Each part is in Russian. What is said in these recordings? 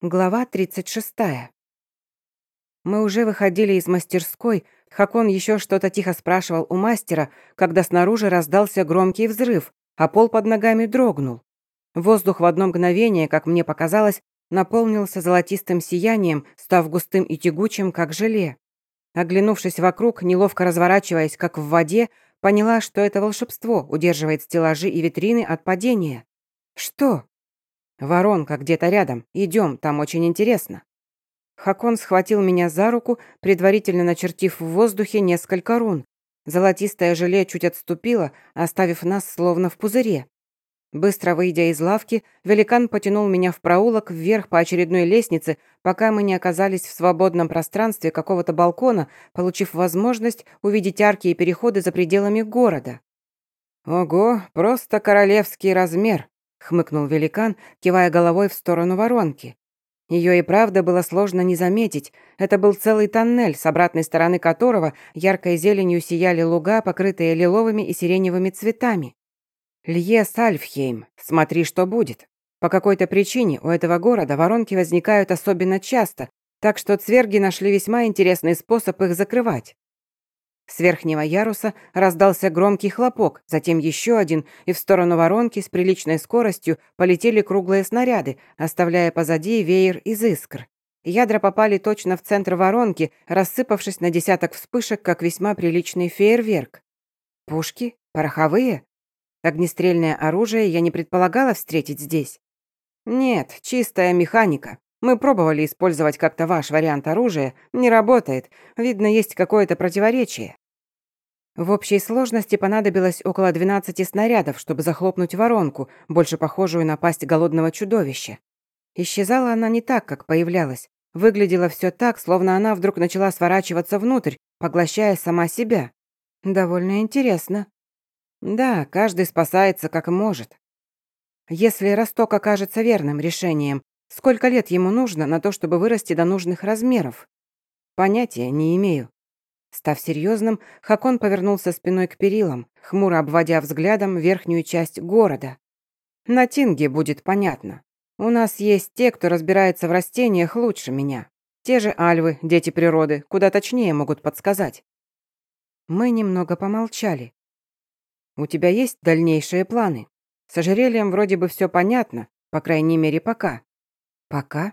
Глава 36. Мы уже выходили из мастерской, Хакон еще что-то тихо спрашивал у мастера, когда снаружи раздался громкий взрыв, а пол под ногами дрогнул. Воздух в одно мгновение, как мне показалось, наполнился золотистым сиянием, став густым и тягучим, как желе. Оглянувшись вокруг, неловко разворачиваясь, как в воде, поняла, что это волшебство удерживает стеллажи и витрины от падения. Что? «Воронка где-то рядом. Идем, там очень интересно». Хакон схватил меня за руку, предварительно начертив в воздухе несколько рун. Золотистое желе чуть отступило, оставив нас словно в пузыре. Быстро выйдя из лавки, великан потянул меня в проулок вверх по очередной лестнице, пока мы не оказались в свободном пространстве какого-то балкона, получив возможность увидеть арки и переходы за пределами города. «Ого, просто королевский размер!» — хмыкнул великан, кивая головой в сторону воронки. Ее и правда было сложно не заметить. Это был целый тоннель, с обратной стороны которого яркой зеленью сияли луга, покрытые лиловыми и сиреневыми цветами. «Лье Сальфхейм, смотри, что будет. По какой-то причине у этого города воронки возникают особенно часто, так что цверги нашли весьма интересный способ их закрывать. С верхнего яруса раздался громкий хлопок, затем еще один, и в сторону воронки с приличной скоростью полетели круглые снаряды, оставляя позади веер из искр. Ядра попали точно в центр воронки, рассыпавшись на десяток вспышек, как весьма приличный фейерверк. Пушки? Пороховые? Огнестрельное оружие я не предполагала встретить здесь. Нет, чистая механика. Мы пробовали использовать как-то ваш вариант оружия. Не работает. Видно, есть какое-то противоречие. В общей сложности понадобилось около 12 снарядов, чтобы захлопнуть воронку, больше похожую на пасть голодного чудовища. Исчезала она не так, как появлялась. Выглядело все так, словно она вдруг начала сворачиваться внутрь, поглощая сама себя. Довольно интересно. Да, каждый спасается как может. Если росток окажется верным решением, Сколько лет ему нужно на то, чтобы вырасти до нужных размеров? Понятия не имею. Став серьезным, Хакон повернулся спиной к перилам, хмуро обводя взглядом верхнюю часть города. На Тинге будет понятно. У нас есть те, кто разбирается в растениях лучше меня. Те же альвы, дети природы, куда точнее могут подсказать. Мы немного помолчали. У тебя есть дальнейшие планы? С ожерельем вроде бы все понятно, по крайней мере, пока. Пока?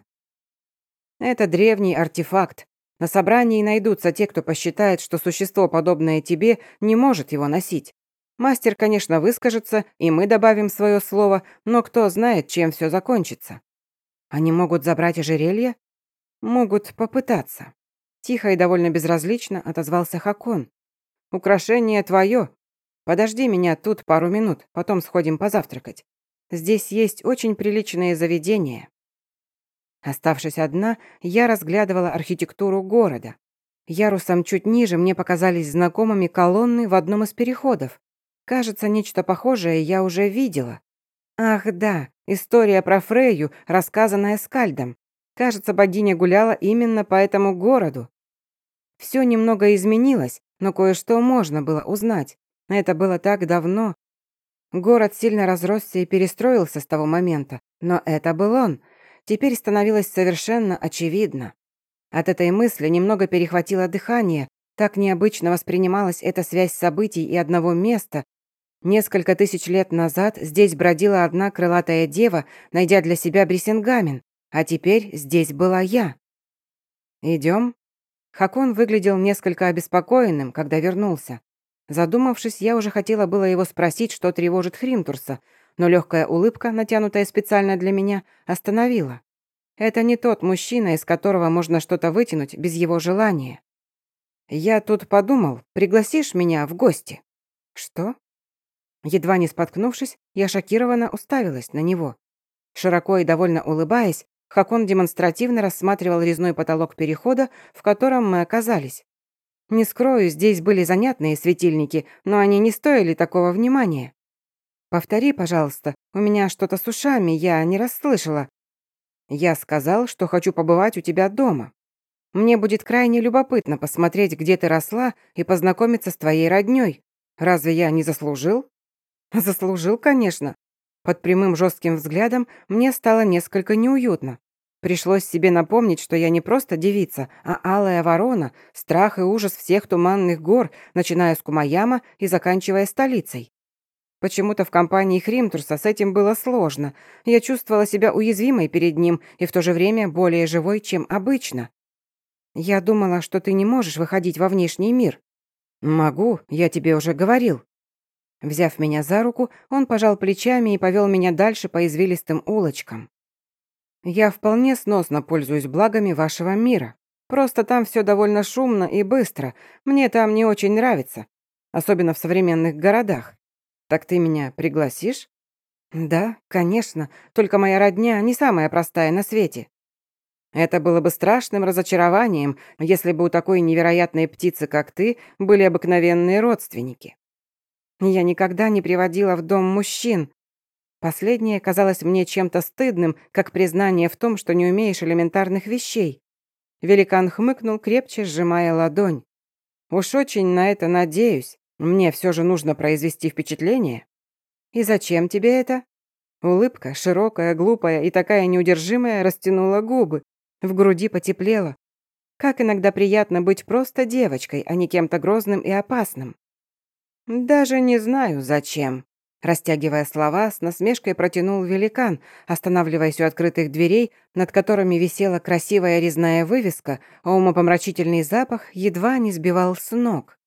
Это древний артефакт. На собрании найдутся те, кто посчитает, что существо, подобное тебе, не может его носить. Мастер, конечно, выскажется, и мы добавим свое слово, но кто знает, чем все закончится. Они могут забрать ожерелье? Могут попытаться. Тихо и довольно безразлично отозвался Хакон. «Украшение твое. Подожди меня тут пару минут, потом сходим позавтракать. Здесь есть очень приличные заведения». Оставшись одна, я разглядывала архитектуру города. Ярусом чуть ниже мне показались знакомыми колонны в одном из переходов. Кажется, нечто похожее я уже видела. Ах да, история про Фрейю, рассказанная Скальдом. Кажется, богиня гуляла именно по этому городу. Все немного изменилось, но кое-что можно было узнать. Это было так давно. Город сильно разросся и перестроился с того момента, но это был он — теперь становилось совершенно очевидно. От этой мысли немного перехватило дыхание, так необычно воспринималась эта связь событий и одного места. Несколько тысяч лет назад здесь бродила одна крылатая дева, найдя для себя Брисенгамен, а теперь здесь была я. Идем. Хакон выглядел несколько обеспокоенным, когда вернулся. Задумавшись, я уже хотела было его спросить, что тревожит Хримтурса, но легкая улыбка, натянутая специально для меня, остановила. Это не тот мужчина, из которого можно что-то вытянуть без его желания. Я тут подумал, пригласишь меня в гости? Что? Едва не споткнувшись, я шокированно уставилась на него. Широко и довольно улыбаясь, Хакон демонстративно рассматривал резной потолок перехода, в котором мы оказались. Не скрою, здесь были занятные светильники, но они не стоили такого внимания. «Повтори, пожалуйста, у меня что-то с ушами, я не расслышала». «Я сказал, что хочу побывать у тебя дома. Мне будет крайне любопытно посмотреть, где ты росла, и познакомиться с твоей роднёй. Разве я не заслужил?» «Заслужил, конечно». Под прямым жестким взглядом мне стало несколько неуютно. Пришлось себе напомнить, что я не просто девица, а алая ворона, страх и ужас всех туманных гор, начиная с Кумаяма и заканчивая столицей. Почему-то в компании Хримтурса с этим было сложно. Я чувствовала себя уязвимой перед ним и в то же время более живой, чем обычно. Я думала, что ты не можешь выходить во внешний мир. Могу, я тебе уже говорил. Взяв меня за руку, он пожал плечами и повел меня дальше по извилистым улочкам. Я вполне сносно пользуюсь благами вашего мира. Просто там все довольно шумно и быстро. Мне там не очень нравится. Особенно в современных городах. Так ты меня пригласишь? Да, конечно. Только моя родня не самая простая на свете. Это было бы страшным разочарованием, если бы у такой невероятной птицы, как ты, были обыкновенные родственники. Я никогда не приводила в дом мужчин, Последнее казалось мне чем-то стыдным, как признание в том, что не умеешь элементарных вещей. Великан хмыкнул, крепче сжимая ладонь. «Уж очень на это надеюсь. Мне все же нужно произвести впечатление». «И зачем тебе это?» Улыбка, широкая, глупая и такая неудержимая, растянула губы. В груди потеплело. Как иногда приятно быть просто девочкой, а не кем-то грозным и опасным. «Даже не знаю, зачем», Растягивая слова, с насмешкой протянул великан, останавливаясь у открытых дверей, над которыми висела красивая резная вывеска, а умопомрачительный запах едва не сбивал с ног.